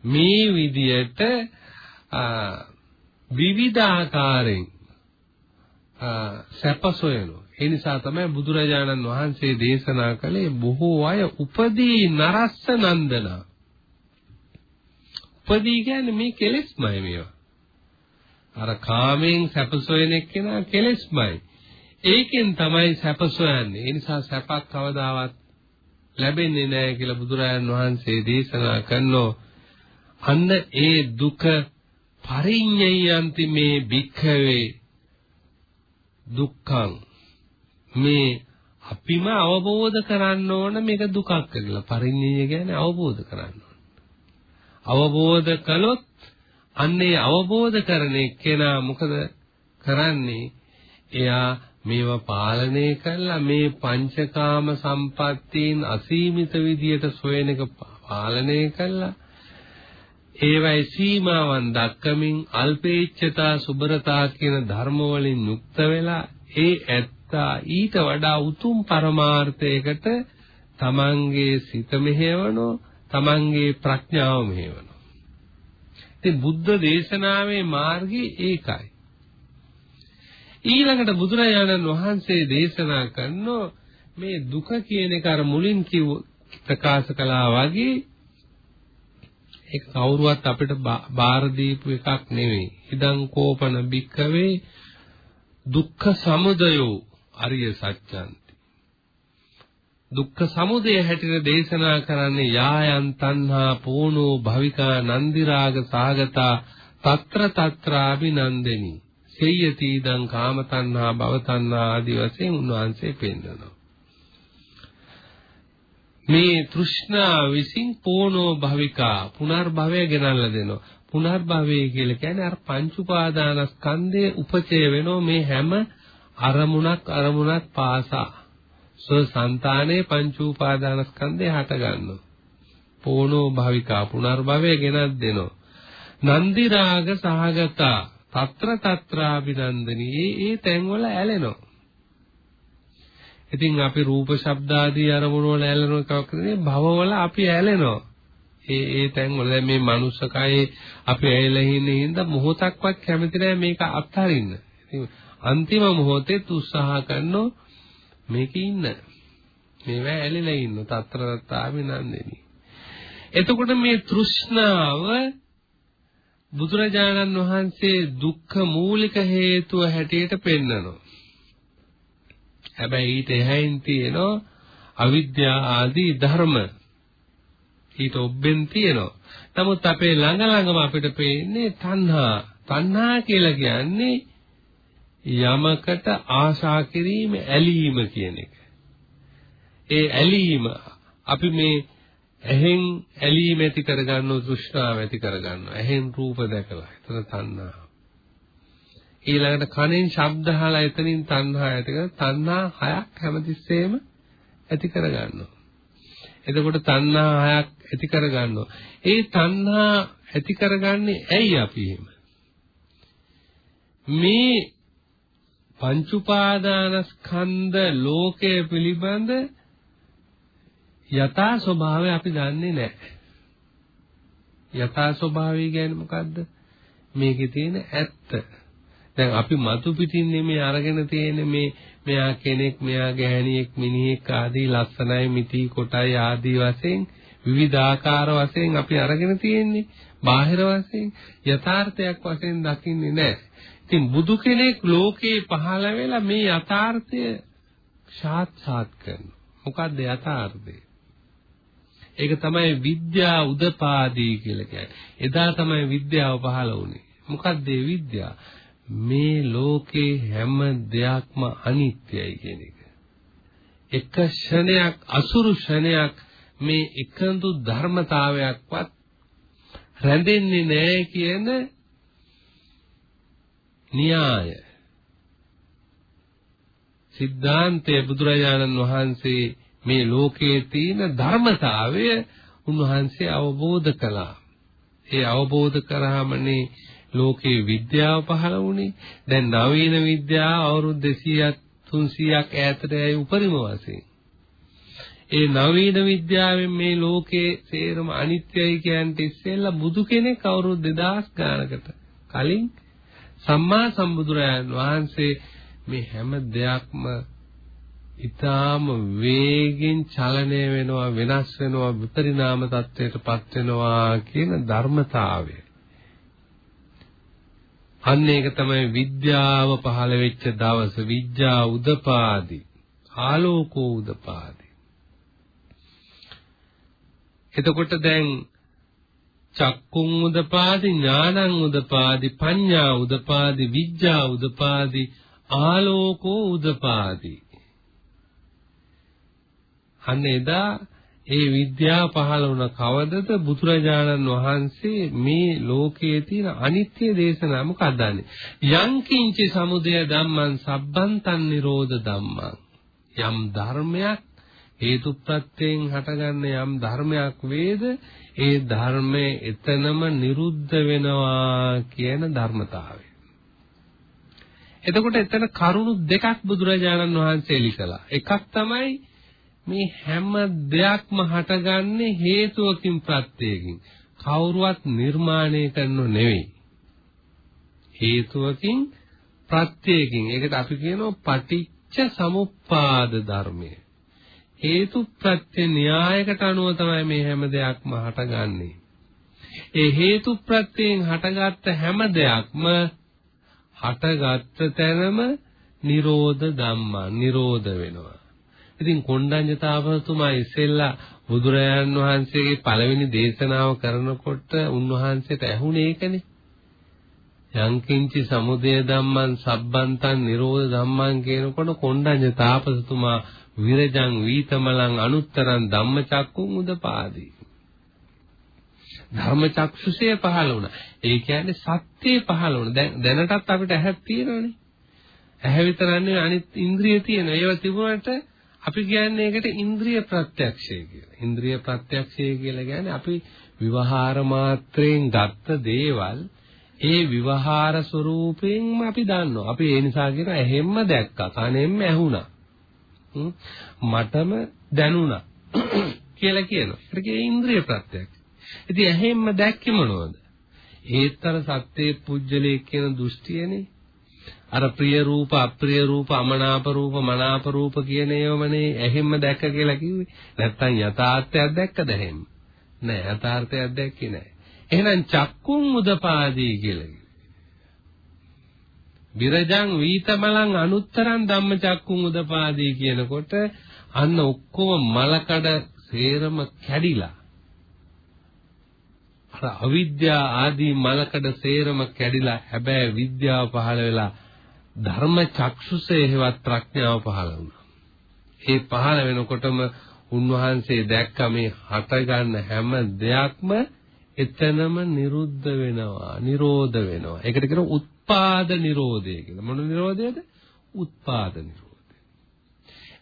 මේ විදියට විවිධාකාරයෙන් සැපසොයනවා. ඒ නිසා තමයි බුදුරජාණන් වහන්සේ දේශනා කළේ බොහෝ අය උපදී නරස්ස නන්දනා. උපදී කියන්නේ මේ කෙලෙස්මයි මේවා. අර කාමයෙන් සැපසොයන එක්කෙනා කෙලෙස්මයි. ඒකෙන් තමයි සැපසොයන්නේ. ඒ නිසා සැපක් කවදාවත් ලැබෙන්නේ නැහැ කියලා බුදුරජාණන් වහන්සේ දේශනා කරනෝ. අන්න ඒ දුක පරිඤ්ඤයන්ති මේ භික්ඛවේ දුක්ඛං මේ අපිම අවබෝධ කරන්න ඕන මේක දුකක් කියලා. පරිඤ්ඤය කියන්නේ අවබෝධ කරන්න ඕන. අවබෝධ කළොත් අන්නේ අවබෝධ කරන එක්කෙනා මොකද කරන්නේ? එයා මේවා පාලනය කරලා මේ පංචකාම සම්පත්තීන් අසීමිත විදියට සොයන එක පාලනය කරලා ඒවයි සීමාවන් දක්කමින් අල්පේච්ඡතා සුබරතා කියන ධර්ම වලින් යුක්ත වෙලා ඒ ඇත්තා ඊට වඩා උතුම් පරමාර්ථයකට තමන්ගේ සිත මෙහෙවනෝ තමන්ගේ ප්‍රඥාව මෙහෙවනෝ. ඉතින් බුද්ධ දේශනාවේ මාර්ගය ඒකයි. ඊළඟට බුදුරජාණන් වහන්සේ දේශනා කරනෝ මේ දුක කියන එක අර මුලින් කිව්ව ප්‍රකාශ කළා වගේ ඒක කවුරුවත් අපිට බාර දීපු එකක් නෙවෙයි. ඉදං කෝපන බික්කවේ දුක්ඛ සමුදයෝ අරිය සත්‍යන්ති. දුක්ඛ සමුදය හැටියට දේශනා කරන්නේ යායන් තණ්හා පෝනෝ භවිකා නන්දිරාග සාගතා తත්‍ර తත්‍රාభిනන්දෙනි. සෙය්‍යති ඉදං කාම තණ්හා භව තණ්හා ආදී වශයෙන් උන්වහන්සේ පෙන්වනවා. මේ තෘෂ්ණාව විසින් පෝනෝ භවිකා පුනර්භවය ගෙනල්ලා දෙනවා. පුනර්භවය කියලා කියන්නේ අර පංච උපාදානස්කන්ධයේ උපචය වෙනෝ මේ හැම අරමුණක් අරමුණක් පාසා. සෝසන්තානේ පංච උපාදානස්කන්ධය හට ගන්නවා. පෝනෝ භවිකා පුනර්භවය ගෙනත් දෙනවා. නන්දි රාග සහගතා తත්‍ර తත්‍රාభిනන්දනී ඒ තැන්වල ඇලෙනවා. ඉතින් අපි රූප ශබ්ද ආදී අරමුණු වල ඇලෙන එකක් නෙවෙයි භවවල අපි ඇලෙනවා. ඒ ඒ තැන් වල දැන් මේ මනුස්ස කයේ අපි ඇවිල්ලා ඉන්නේ හින්දා මොහොතක්වත් කැමති නැහැ මේක අත්හරින්න. ඉතින් අන්තිම මොහොතේ උත්සාහ කරනෝ මේකේ ඉන්න. මේවා ඇලිලා ඉන්න. తත්‍ර තත්තාමිනන්දෙනි. එතකොට මේ තෘෂ්ණාව බුදුරජාණන් වහන්සේ දුක්ඛ මූලික හේතුව හැටියට පෙන්නනවා. හැබැයි ඊට එහයින් තියෙනවා අවිද්‍යා ආදී ධර්ම. ඊට ඔබෙන් තියෙනවා. නමුත් අපේ ළඟ ළඟම අපිට පේන්නේ තණ්හා. තණ්හා කියලා කියන්නේ යමකට ආශා කිරීම ඇලීම කියන එක. ඒ ඇලීම අපි මේ ඇහෙන් ඇලීම ඇති කරගන්නව තෘෂ්ණාව ඇති කරගන්නවා. ඇහෙන් රූප දැකලා. එතන තණ්හා. ඊළඟට කනෙන් ශබ්ද අහලා එතනින් තණ්හා ඇති කර තණ්හා හයක් හැමතිස්සෙම ඇති කරගන්නවා. එතකොට තණ්හා හයක් ඇති කරගන්නවා. ඒ තණ්හා ඇති කරගන්නේ ඇයි අපි එහෙම? මේ පංච උපාදානස්කන්ධ ලෝකය පිළිබඳ යථා ස්වභාවය අපි දන්නේ නැහැ. යථා ස්වභාවය කියන්නේ මොකද්ද? මේකේ තියෙන ඇත්ත. දැන් අපි මතු පිටින් නෙමෙයි අරගෙන තියෙන මේ මෙයා කෙනෙක් මෙයා ගැහණියෙක් මිනිහෙක් ආදී ලස්සනයි මිටි කොටයි ආදී වශයෙන් විවිධාකාර වශයෙන් අපි අරගෙන තියෙන්නේ බාහිර වශයෙන් යථාර්ථයක් වශයෙන් දකින්නේ නැහැ. ඉතින් බුදු කෙනෙක් ලෝකේ පහළ වෙලා මේ යථාර්ථය සාත්සාත් කරනවා. මොකද්ද යථාර්ථය? ඒක තමයි විද්‍යා උදපාදී කියලා කියන්නේ. එදා තමයි විද්‍යාව පහළ වුණේ. මොකද්ද විද්‍යාව? මේ ලෝකේ හැම දෙයක්ම අනිත්‍යයි කියන එක. එක ක්ෂණයක් අසුරු ක්ෂණයක් මේ එකඳු ධර්මතාවයක්වත් රැඳෙන්නේ නැහැ කියන න්‍යාය සිද්ධාන්තයේ බුදුරජාණන් වහන්සේ මේ ලෝකයේ තියෙන ධර්මතාවය උන්වහන්සේ අවබෝධ කළා. ඒ අවබෝධ කරාමනේ ලෝකේ විද්‍යාව පහළ වුණේ. දැන් නවීන විද්‍යාව අවුරුදු 200ක් 300ක් ඈතට යයි උපරිම වශයෙන්. ඒ නවීන විද්‍යාවෙන් මේ ලෝකේ සේරම අනිත්‍යයි කියන්ට ඉස්සෙල්ලා බුදු කෙනෙක් අවුරුදු 2000 ගානකට කලින් සම්මා සම්බුදුරයන් වහන්සේ මේ හැම දෙයක්ම ඊටාම වේගෙන් චලනය වෙනවා වෙනස් වෙනවා විපරිණාම තත්ත්වයටපත් වෙනවා කියන ධර්මතාවය. අන්න ඒක තමයි විද්‍යාව පහළ වෙච්ච දවස. විද්‍යා උදපාදි. ආලෝකෝ උදපාදි. එතකොට දැන් චක්කුං උදපාදි ඥානං උදපාදි පඤ්ඤා උදපාදි විද්‍යා උදපාදි ආලෝකෝ උදපාදි. අන්න එදා ඒ විද්‍යාව පහළ වුණ කවදද බුදුරජාණන් වහන්සේ මේ ලෝකයේ තියෙන අනිත්‍ය දේශනා මොකක්ද දන්නේ? යං කිංචි සමුදය ධම්මං සබ්බන්තං නිරෝධ ධම්මං. යම් ධර්මයක් හේතුප්‍රත්‍යයෙන් හටගන්න යම් ධර්මයක් වේද ඒ ධර්මයේ එතනම නිරුද්ධ වෙනවා කියන ධර්මතාවය. එතකොට එතන කරුණු දෙකක් බුදුරජාණන් වහන්සේ එලි කළා එකක් තමයි මේ හැම දෙයක්ම හටගන්නේ හේතුවකින් ප්‍රත්‍යයකින් කවුරුවත් නිර්මාණය කරනව නෙවෙයි. හේතුවකින් ප්‍රත්‍යයකින් ඒකට අපි කියනවා පටිච්ච සමුප්පාද ධර්මය. හේතු ප්‍රත්‍ය න්‍යායකට අනුව තමයි මේ හැම දෙයක්ම හටගන්නේ. ඒ හේතු ප්‍රත්‍යයෙන් හටගත්ත හැම දෙයක්ම හටගත්ත තැනම නිරෝධ ධම්මා නිරෝධ වෙනවා. ඉතින් කොණ්ඩඤ්ඤ තාපසතුමා ඉස්සෙල්ලා බුදුරජාන් වහන්සේගේ පළවෙනි දේශනාව කරනකොට උන්වහන්සේට ඇහුනේ ඒකනේ. යංකින්චි සමුදය ධම්මං සබ්බන්තං නිරෝධ ධම්මං කියනකොට කොණ්ඩඤ්ඤ තාපසතුමා විරජං වීතමලං අනුත්තරං ධම්මචක්කුං උදපාදී. ධර්මචක්ෂුෂය පහළ වුණා. ඒ කියන්නේ සත්‍යය පහළ වුණා. දැන් දැනටත් අපිට ඇහක් තියෙනවනේ. ඇහැ විතරන්නේ අනිත් ඉන්ද්‍රිය තියෙනවා. ඒවා තිබුණාට අපි කියන්නේ ඒකට ඉන්ද්‍රිය ප්‍රත්‍යක්ෂය කියලා. ඉන්ද්‍රිය ප්‍රත්‍යක්ෂය කියලා කියන්නේ අපි විවහාර මාත්‍රයෙන් ගත්ත දේවල් ඒ විවහාර ස්වરૂපයෙන්ම අපි දන්නවා. අපි ඒ නිසා කියන ඇහෙම්ම දැක්කා, කනෙම්ම ඇහුණා. මටම දැනුණා කියලා කියනවා. ඒක ඉන්ද්‍රිය ප්‍රත්‍යක්ෂ. ඉතින් ඇහෙම්ම දැක්කේ මොනවද? ඒත්තර සත්‍යයේ පුජ්‍යලේ කියන දෘෂ්ටියනේ අර ප්‍රිය රූප අප්‍රිය රූප අමනාප රූප මනාප රූප කියන ඒවමනේ ඇහෙම්ම දැක්ක කියලා කිව්වේ. නැත්තම් යථාර්ථයක් දැක්කද එහෙම? නෑ යථාර්ථයක් දැක්කේ නෑ. එහෙනම් චක්කුම් උදපාදී කියලා කිව්වේ. විරජං වීතමලං අනුත්තරං ධම්මචක්කුම් උදපාදී කියනකොට අන්න ඔක්කොම මලකඩ සේරම කැඩිලා අර අවිද්‍යා ආදී මලකඩ සේරම කැඩිලා හැබැයි විද්‍යාව පහළ වෙලා ධර්ම චක්ෂුසේ හේවත් ප්‍රඥාව පහළ වුණා. ඒ පහළ වෙනකොටම උන්වහන්සේ දැක්ක මේ හට ගන්න හැම දෙයක්ම එතනම නිරුද්ධ වෙනවා, නිරෝධ වෙනවා. ඒකට කියනවා උත්පාද නිරෝධය කියලා. මොන නිරෝධයද? උත්පාද නිරෝධය.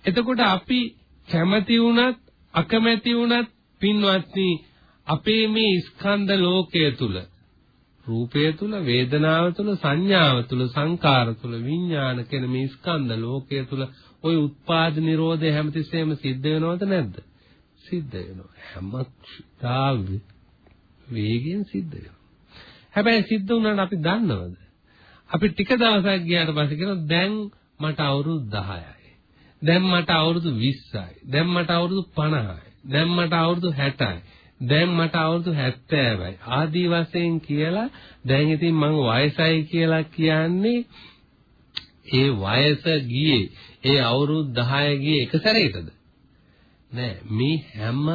එතකොට අපි කැමති වුණත් අකමැති වුණත් පින්වත්නි අපේ මේ ස්කන්ධ ලෝකය තුල රූපය තුල වේදනාව තුල සංඥාව තුල සංකාර තුල විඥාන කියන මේ ස්කන්ධ ලෝකය තුල ওই උත්පාද නිරෝධය හැමතිස්සෙම සිද්ධ වෙනවද නැද්ද? සිද්ධ වෙනවා. හැම තාව වේගෙන් සිද්ධ වෙනවා. හැබැයි සිද්ධ වුණාට අපි දන්නවද? අපි ටික දවසක් ගියාට පස්සේ කියනවා දැන් මට අවුරුදු 10යි දැන් මට අවුරුදු 20යි දැන් මට අවුරුදු 50යි දැන් මට අවුරුදු 60යි දැන් මට අවුරුදු 70යි ආදී වශයෙන් කියලා දැන් ඉතින් මං වයසයි කියලා කියන්නේ ඒ වයස ගියේ ඒ අවුරුදු 10 ගියේ එක සැරේටද? නෑ. මේ හැම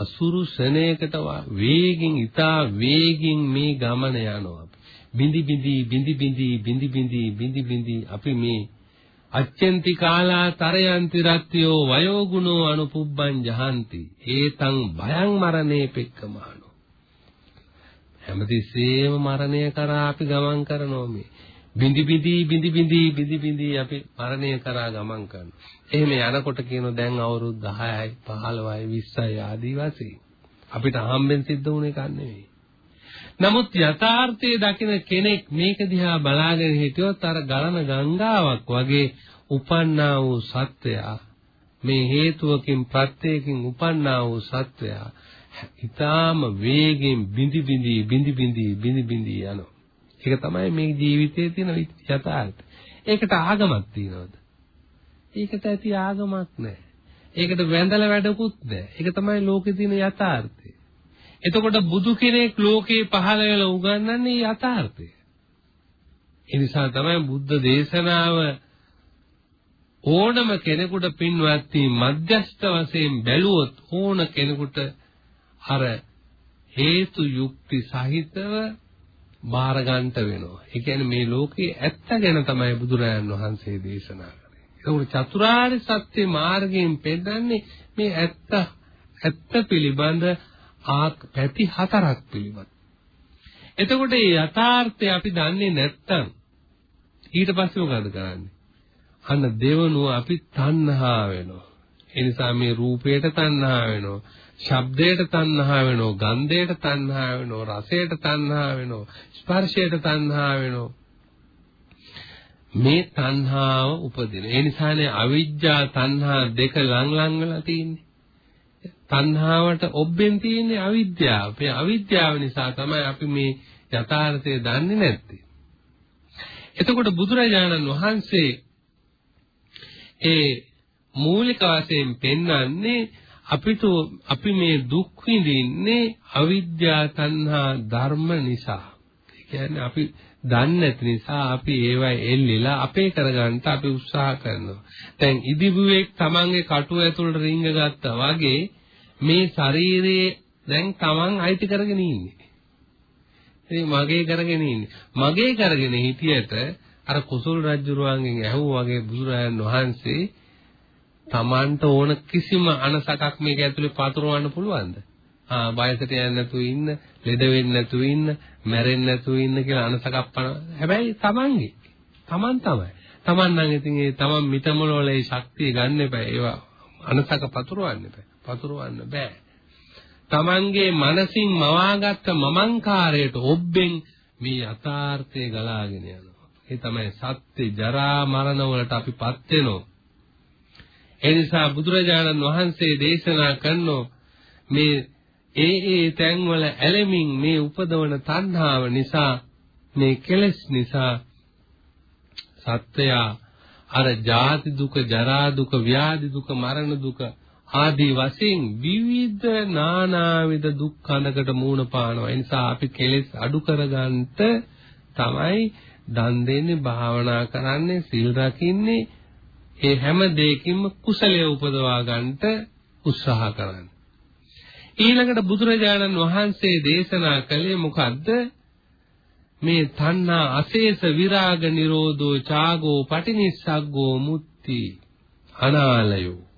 අසුරු ශරණයකට වේගින් ඊටා වේගින් මේ ගමන යනවා. බිඳි බිඳි බිඳි බිඳි බිඳි බිඳි බිඳි බිඳි අපි මේ අච්චන්ති කාලා තරයන්ති රත්ත්‍යෝ වයෝ ගුණෝ අනුපුබ්බං ජහන්ති ඒතං භයං මරණේ පෙක්කමානෝ. හැමතිස්සෙම මරණය කරා අපි ගමන් කරනවා මේ. බිඳි බිඳි බිඳි බිඳි බිඳි බිඳි අපි මරණය කරා ගමන් කරනවා. එහෙම යනකොට කියනවා දැන් අවුරුදු 10යි 15යි 20යි ආදී වශයෙන්. අපිට අහම්බෙන් සිද්ධ වුණ එකක් නෙවෙයි නමුත් යථාර්ථයේ දකින කෙනෙක් මේක දිහා බලාගෙන හිටියොත් අර ගලන ගංගාවක් වගේ උපන්නා වූ සත්වයා මේ හේතුවකින් ප්‍රත්‍යයෙන් උපන්නා වූ සත්වයා ඊටාම වේගෙන් බිඳි බිඳි බිඳි බිඳි බිඳි බිඳි යනවා. ඒක තමයි මේ ජීවිතයේ තියෙන යථාර්ථය. ඒකට ආගමක් තියනවද? ඒකට ඇති ආගමක් නැහැ. ඒකට වැඳලා වැඩකුත් නැහැ. ඒක තමයි ලෝකේ තියෙන යථාර්ථය. එතකොට බුදු කෙනෙක් ලෝකේ පහළ වෙලා උගන්වන්නේ යථාර්ථය. ඒ නිසා තමයි බුද්ධ දේශනාව ඕනම කෙනෙකුට පින්වත්නි මධ්‍යස්ත වශයෙන් බැලුවොත් ඕන කෙනෙකුට අර හේතු යුක්ති සහිතව බාර ගන්නට වෙනවා. ඒ කියන්නේ මේ ලෝකේ ඇත්ත ගැන තමයි බුදුරජාණන් වහන්සේ දේශනා කරේ. ඒක චතුරාර්ය සත්‍ය මාර්ගයෙන් පෙන්නන්නේ මේ ඇත්ත ඇත්ත පිළිබඳ ආ පැති හතරක් පිළිබඳ. එතකොට මේ යථාර්ථය අපි දන්නේ නැත්තම් ඊට පස්සේ මොකද කරන්නේ? අන්න දෙවනුව අපි තණ්හා වෙනවා. ඒ නිසා මේ රූපයට තණ්හා වෙනවා. ශබ්දයට තණ්හා වෙනවා, ගන්ධයට තණ්හා වෙනවා, රසයට තණ්හා වෙනවා, ස්පර්ශයට තණ්හා වෙනවා. මේ තණ්හාව උපදින. ඒ නිසානේ අවිජ්ජා තණ්හා දෙක ලං ලං වෙලා තියෙන්නේ. තණ්හාවට ඔබ්බෙන් තියෙන්නේ අවිද්‍යාව. මේ අවිද්‍යාව නිසා තමයි අපි මේ යථාර්ථය දන්නේ නැත්තේ. එතකොට බුදුරජාණන් වහන්සේ ඒ මූලික වශයෙන් පෙන්වන්නේ අපිට අපි මේ දුක් විඳින්නේ අවිද්‍යා තණ්හා ධර්ම නිසා. ඒ කියන්නේ අපි දන්නේ නැති නිසා අපි ඒවයි එල්ලිලා අපේ කරගන්න අපි උත්සාහ කරනවා. දැන් ඉදිබුවෙක් Tamange කටුව ඇතුළට රිංග ගත්තා වගේ මේ ශරීරයේ දැන් Taman අයිති කරගෙන ඉන්නේ. ඉතින් මගේ කරගෙන ඉන්නේ. මගේ කරගෙන හිටියට අර කුසල් රජුරුවන්ගෙන් ඇහුවා වගේ බුදුරජාන් වහන්සේ Tamanට ඕන කිසිම අනසකක් මේක ඇතුලේ පතුරවන්න පුළුවන්ද? ආ බයසට යන්නේ නැතුව ඉන්න, ලෙඩ වෙන්නේ නැතුව ඉන්න, මැරෙන්නේ නැතුව ඉන්න කියලා අනසකක් පන. හැබැයි Tamanගේ. Taman තමයි. Taman නම් ඉතින් ඒ Taman මිතමල වල ඒ ශක්තිය ගන්න එපා. ඒවා අනසක පතුරවන්න එපා. පතුරවන්න බෑ. Tamanගේ මනසින් මවාගත්ත මමංකාරයට ඔබ්බෙන් මේ යථාර්ථය ගලාගෙන යනවා. ඒ තමයි සත්‍ය ජරා මරණ වලට අපිපත් වෙනවා. ඒ නිසා බුදුරජාණන් වහන්සේ දේශනා කරනෝ මේ ඒ ඒ තැන්වල ඇලෙමින් මේ උපදවන තණ්හාව නිසා මේ කෙලෙස් නිසා සත්‍යය අර ජාති දුක ජරා දුක ව්‍යාධි දුක මරණ දුක ආදී වශයෙන් විවිධ නානාවිද දුක් කඳකට මූණ පානවා. ඒ නිසා අපි කෙලෙස් අඩු කරගන්නට තමයි දන් දෙන්නේ, භාවනා කරන්නේ, සිල් රකින්නේ. ඒ හැම දෙයකින්ම කුසලයේ උපදවා ගන්නට උත්සාහ කරන්නේ. ඊළඟට බුදුරජාණන් වහන්සේ දේශනා කළේ මොකද්ද? මේ තණ්හා අශේෂ විරාග නිරෝධෝ චාගෝ පටිනිස්සග්ගෝ මුත්‍ති අනාලයෝ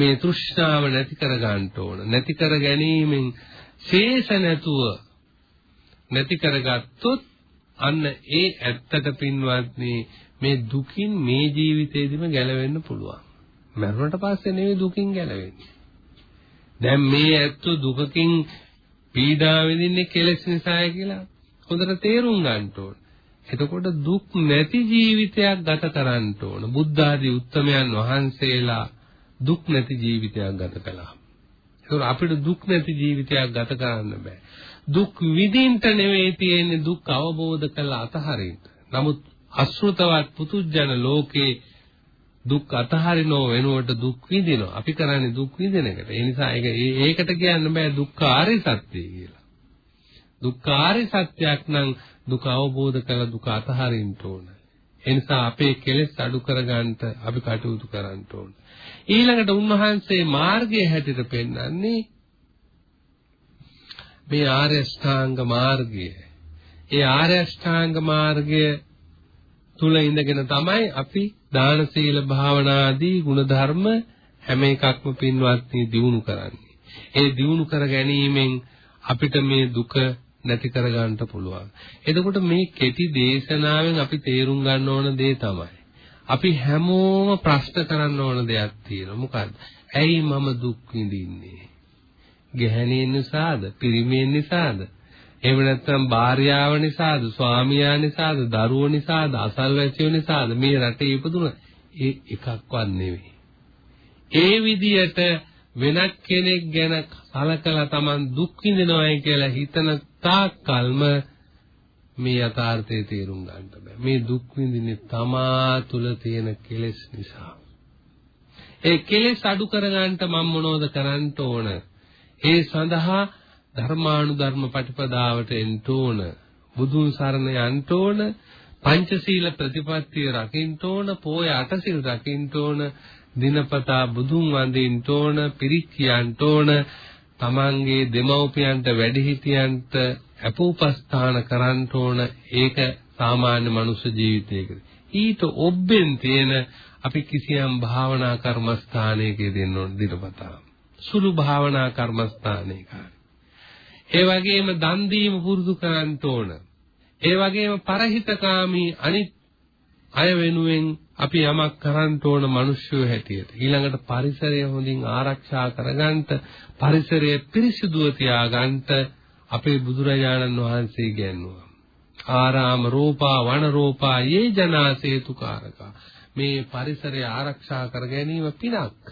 මේ තෘෂ්ණාව නැති කර ගන්න ඕන. නැති කර ගැනීමෙන් ශේෂ නැතුව නැති කරගත්තොත් අන්න ඒ ඇත්තට පින්වත්නි මේ දුකින් මේ ජීවිතේදීම ගැලවෙන්න පුළුවන්. මරුණට පස්සේ නෙවෙයි දුකින් ගැලවෙන්නේ. දැන් මේ ඇත්ත දුකකින් පීඩා විඳින්නේ කෙලෙස් නිසායි කියලා හොඳට තේරුම් ගන්න ඕන. එතකොට දුක් නැති ජීවිතයක් ගත කරන්න ඕන. බුද්ධ ආදී උත්තමයන් වහන්සේලා දුක් නැති ජීවිතයක් ගත කළා. ඒක අපිට දුක් නැති ජීවිතයක් ගත කරන්න බෑ. දුක් විඳින්න නෙවෙයි තියෙන්නේ දුක් අවබෝධ කරලා අතහරින්න. නමුත් අසෘතවත් පුතුජන ලෝකේ දුක් අතහරිනව වෙනුවට දුක් විඳිනවා. අපි කරන්නේ දුක් විඳින එකට. ඒ නිසා ඒක ඒකට කියන්න බෑ දුක්ඛාරය සත්‍යය කියලා. දුක්ඛාරය සත්‍යයක් නම් දුක අවබෝධ කරලා දුක අතහරින්න ඕන. ඒ නිසා අපේ කෙලෙස් අඩු කරගන්න අපි කටයුතු කරන්න ඕන. ඊළඟට උන්වහන්සේ මාර්ගය හැටියට පෙන්වන්නේ මේ ආර්ය අෂ්ටාංග මාර්ගය. ඒ ආර්ය අෂ්ටාංග මාර්ගය තුල ඉඳගෙන තමයි අපි දාන සීල භාවනා ආදී ගුණධර්ම හැම එකක්ම පින්වත්නි දිනු කරන්නේ. ඒ දිනු කර ගැනීමෙන් අපිට මේ දුක නැති කර ගන්න පුළුවන්. එතකොට මේ කෙටි දේශනාවෙන් අපි තේරුම් ගන්න ඕන දේ තමයි. අපි හැමෝම ප්‍රශ්න කරන්න ඕන දෙයක් තියෙනවා. මොකද්ද? ඇයි මම දුක් විඳින්නේ? ගැහණින් නිසාද? පිරිමින් නිසාද? එහෙම නැත්නම් භාර්යාව නිසාද? ස්වාමියා නිසාද? දරුවෝ නිසාද? අසල්වැසියෝ නිසාද? මේ රටේ ඉපදුන ඒ එකක්වත් නෙවෙයි. ඒ විදියට වෙනත් කෙනෙක් ගැන සලකලා Taman දුක් විඳිනවයි කියලා හිතන තාක්කල්ම මේ යථාර්ථය තේරුම් ගන්න බෑ. මේ දුක් විඳින්නේ තමා තුල තියෙන කෙලෙස් නිසා. ඒ කෙලෙස් අඩු කරගන්න මම මොනවද කරන්න ඕන? ඒ සඳහා ධර්මානුධර්ම ප්‍රතිපදාවට එන්න ඕන. බුදුන් සරණ යන්න ඕන. පංචශීල ප්‍රතිපත්තිය රකින්න ඕන. පෝය අටසිල් රකින්න ඕන. දිනපතා බුදුන් වඳින්න ඕන. පිරිත් කියන්න ඕන. තමන්ගේ දෙමව්පියන්ට වැඩිහිටියන්ට අපෝපස්ථාන කරන්න ඕන ඒක සාමාන්‍ය මනුෂ්‍ය ජීවිතයකදී. ඊට ඔබෙන් තියෙන අපි කිසියම් භාවනා කර්මස්ථානයකදී දෙන්න ඕන දිනපතා. සුළු භාවනා කර්මස්ථානයක. ඒ වගේම දන් දීම පුරුදු කරන්න ඕන. ඒ වගේම පරහිතකාමී අනිත් අය වෙනුවෙන් අපි යමක් කරන්න ඕන මිනිස්සු හැටියට ඊළඟට පරිසරය හොඳින් ආරක්ෂා කරගන්න පරිසරය පිරිසිදුව තියාගන්න අපේ බුදුරජාණන් වහන්සේ ගැන්වුවා. ආරාම රූපා වන රූපා යේ ජනාසේතුකාරකා මේ පරිසරය ආරක්ෂා කර ගැනීම පිනක්.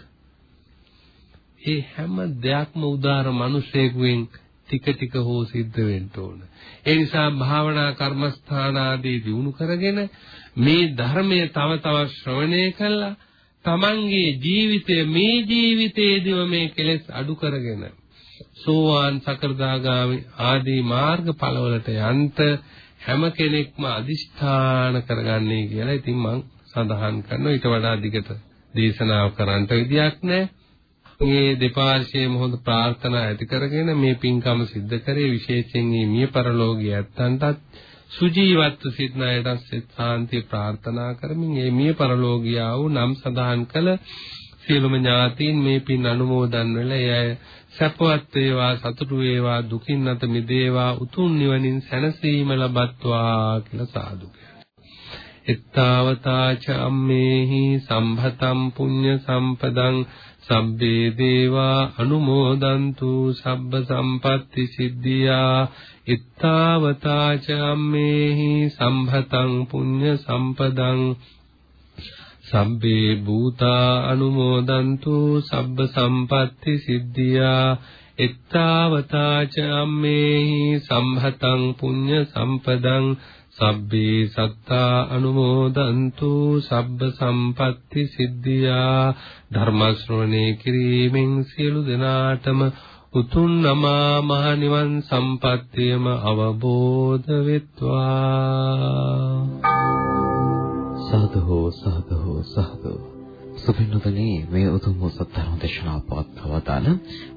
ඒ හැම දෙයක්ම උදාර මිනිසෙකුෙන් ටික ටික හෝ සිද්ධ වෙන්න ඕන. ඒ නිසා භාවනා කර්මස්ථාන ආදී දිනු කරගෙන මේ ධර්මය තව තවත් ශ්‍රවණය කළා. තමන්ගේ ජීවිතය මේ ජීවිතයේදීම මේ කෙලෙස් අඩු කරගෙන සෝවාන් සකෘදාගාමි ආදී මාර්ගඵලවලට යන්ත හැම කෙනෙක්ම අදිෂ්ඨාන කරගන්නේ කියලා ඉතින් මම සඳහන් කරනවා. ඊට වඩා දිගට දේශනාව කරන්නට විදියක් නැහැ. මේ දෙපාර්ශ්වයේම හොඳ ප්‍රාර්ථනා ඇති කරගෙන මේ පින්කම සිද්ධ කරේ. විශේෂයෙන් මේ මිය පරලෝකයේ ඇත්තන්ටත් සුජීවත්ව සිටින අයටත් සාන්තිය ප්‍රාර්ථනා කරමින් මේ මිය පරලෝකියා වූ නම් සඳහන් කළ සියලුම ඥාතීන් මේ පින් අනුමෝදන් වෙලා එය සැපවත් වේවා සතුටු වේවා දුකින් නැත මිදේවා උතුම් නිවනින් සැනසීම ලබත්වා කියලා සාදු එත්තාවතාච අම්මේහි සම්භතම් පුඤ්ඤ සම්පදං සබ්බේ දේවා අනුමෝදන්තු සබ්බ සම්පatti සිද්ධියා. එත්තාවතාච අම්මේහි සම්භතං පුඤ්ඤ සම්පදං සබ්බේ භූතා අනුමෝදන්තු සබ්බ සම්පatti සිද්ධියා. එත්තාවතාච අම්මේහි සම්භතං පුඤ්ඤ සම්පදං සබ්බේ සත්තා අනුමෝදන්තු සබ්බ සම්පatti සිද්ධියා. ධර්ම ශ්‍රවණේ කිරීමෙන් සියලු දෙනාටම උතුම් නමා මහ නිවන් සම්පත්තියම අවබෝධ වෙත්වා. සාදු සාදු සාදු සුපින්නතනි මේ උතුම් සත්‍යධර්ම දේශනාව පවත්වවදාන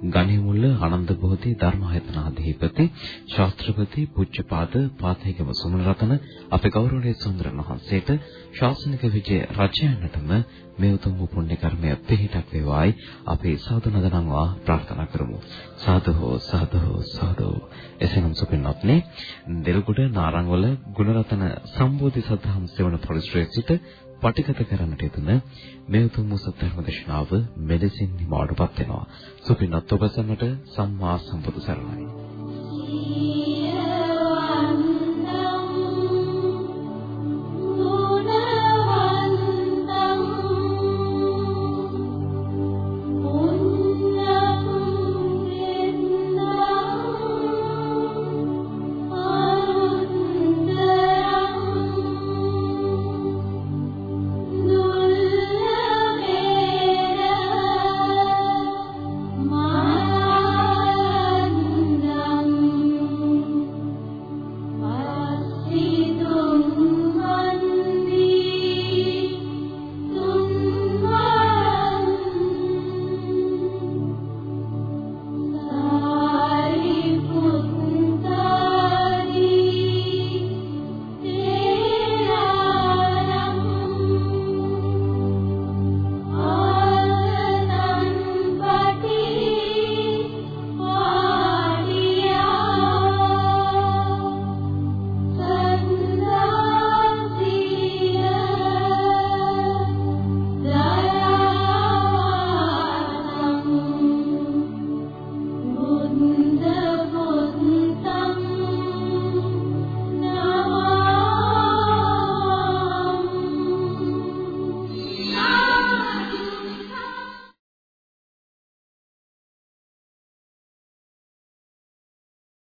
ගණේමුල්ල ආනන්ද බෝධි ධර්මායතනාධිපති ශාස්ත්‍රපති පූජ්‍යපාද පාතේගම සුමනරතන අපේ ගෞරවනීය සුන්දරන් වහන්සේට ශාසනික විජය රජයන්ටම මේ උතුම් පුණ්‍ය කර්මය පිහිටක් වේවායි අපි සාදු නදනවා ප්‍රාර්ථනා කරමු. සාදු සාදු සාදු. එසේනම් සුපින්නත්නි දෙල්ගොඩ නාරංවල ගුණරතන සම්බෝධි සද්ධාම් සෙවණ පොලිස්ට්‍රේට් සිට පටිගත කරන්නට යෙදෙන මේ උතුම් සත්‍යධර්ම දේශනාව මෙලෙසින් නිමාඩුපත් වෙනවා. සුපින්වත් ඔබ සැමට සම්මා සම්බුදු සරණයි.